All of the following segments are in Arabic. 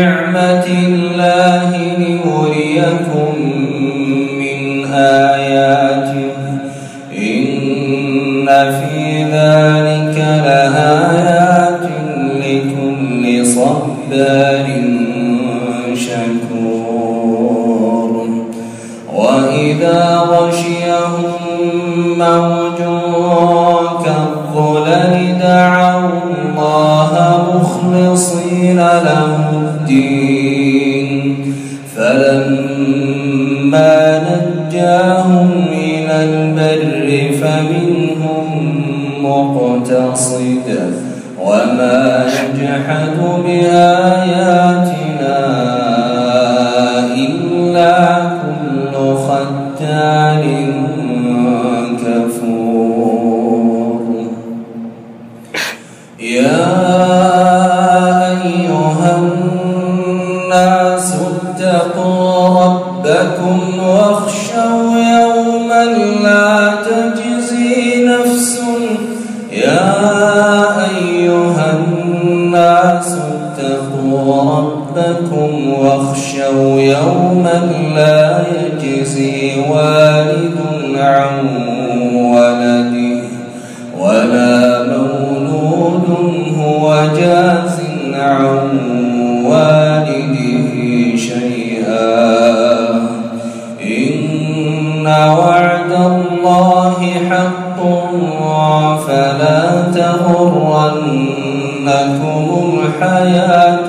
بنعمة الله ليريكم من آياته إن في ذلك لآيات لكل صبار شكور وإذا غشيهم موج كالظلل دعوا الله مخلصين له الدين. اتقوا ربكم واخشوا يوما لا تجزي نفس. يا أيها الناس اتقوا ربكم واخشوا يوما لا يجزي والد عن إن وعد الله حق فلا تغرنكم الحياة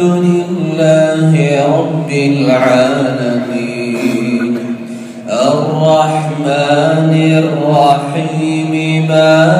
لله رب العالمين. الرحمن الرحيم مالك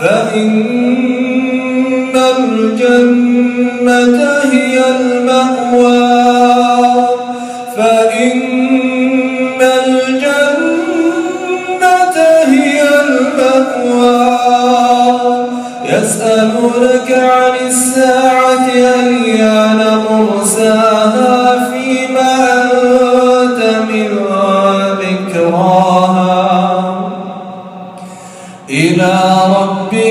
فإن الجنة هي المأوى. فإن الجنة هي المأوى. يسألونك عن الساعة أيان مرساها؟